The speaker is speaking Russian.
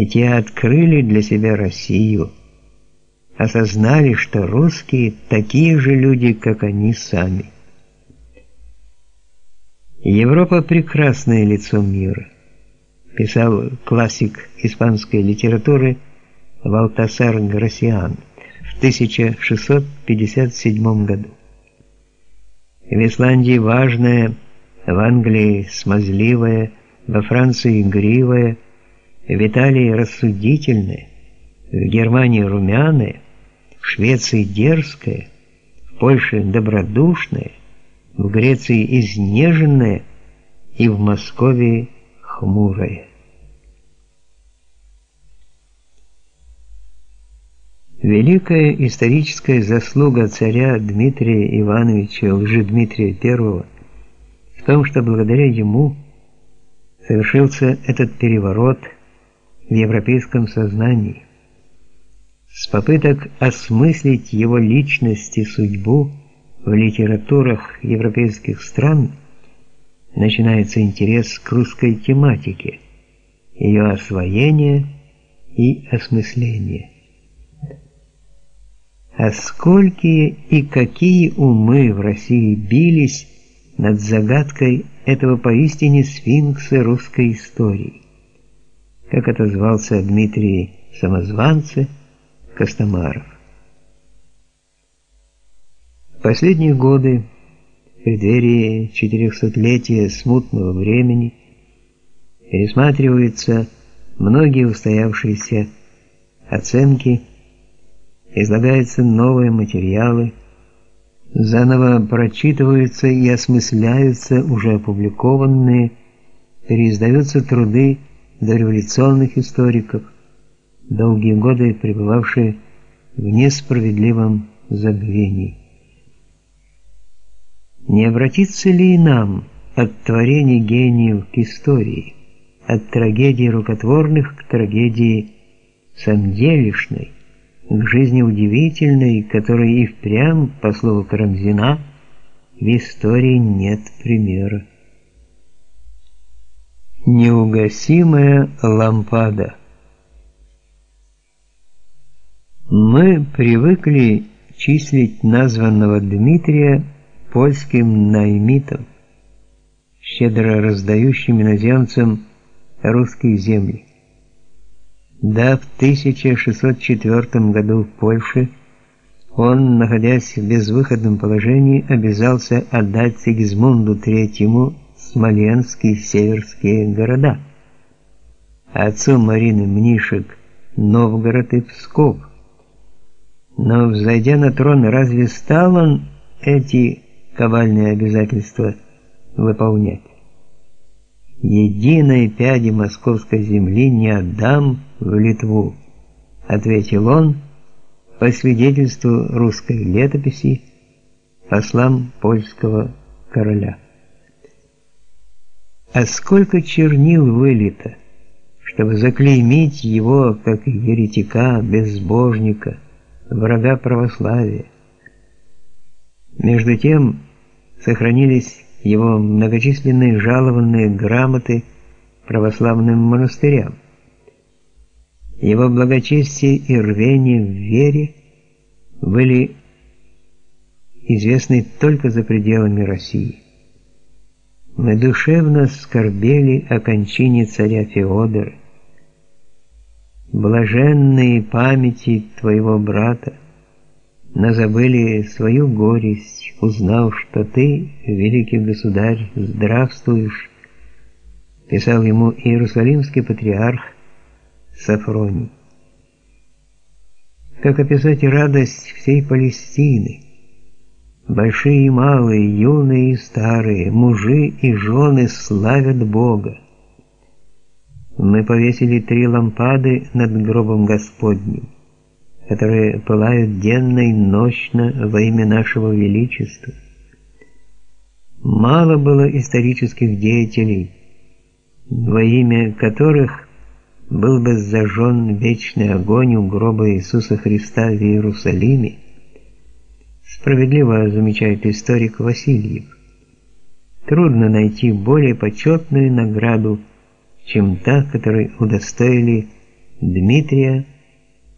и те открыли для себя Россию, осознали, что русские такие же люди, как они сами. Европа прекрасное лицо мира, писал классик испанской литературы Валтасар Грасиан в 1657 году. В Исландии важная, в Англии смазливая, во Франции игривая, в Италии рассудительная, в Германии румяная, в Швеции дерзкая, в Польше добродушная, в Греции изнеженная и в Москве хмурая. Великая историческая заслуга царя Дмитрия Ивановича Лжедмитрия I в том, что благодаря ему совершился этот переворот в европейском сознании. С попыток осмыслить его личность и судьбу в литературах европейских стран начинается интерес к русской тематике, ее освоение и осмысление. А сколькие и какие умы в России бились над загадкой этого поистине сфинкса русской истории, как отозвался Дмитрий Самозванце Костомаров. В последние годы, в преддверии четырехсотлетия смутного времени, пересматриваются многие устоявшиеся оценки излагаются новые материалы, заново прочитываются и осмысляются уже опубликованные, переиздаются труды дореволюционных историков, долгие годы пребывавшие в несправедливом забвении. Не обратиться ли и нам от творений гениев к истории, от трагедии рукотворных к трагедии самделишной? к жизни удивительной, которой и впрямь, по слову Карамзина, в истории нет примера. Неугасимая лампада Мы привыкли числить названного Дмитрия польским наймитом, щедро раздающим иноземцам русские земли. Да, в 1604 году в Польше он, находясь в безвыходном положении, обязался отдать Сигизмунду III Смоленские северские города, отцу Марины Мнишек Новгород и Псков. Но, взойдя на трон, разве стал он эти ковальные обязательства выполнять? единой пяди московской земли не отдам в Литву, ответил он по свидетельству русской летописи послам польского короля. А сколько чернил вылито, чтобы заклеймить его как еретика, безбожника, врага православия. Между тем сохранились его многочисленные жалованные грамоты православным монастырям. Его благочестие и рвение в вере были известны только за пределами России. Мы душевно скорбели о кончине царя Феодора. Блаженные памяти твоего брата, но забыли свою горесть, узнав, что ты, великий государь, здравствуешь, писал ему иерусалимский патриарх Сафроний. Как описать радость всей Палестины? Большие и малые, юные и старые, мужи и жены славят Бога. Мы повесили три лампады над гробом Господним которые пылают денно и ночно во имя нашего величества. Мало было исторических деятелей, во имя которых был бы зажжен вечный огонь у гроба Иисуса Христа в Иерусалиме, справедливо замечает историк Васильев. Трудно найти более почетную награду, чем та, которой удостоили Дмитрия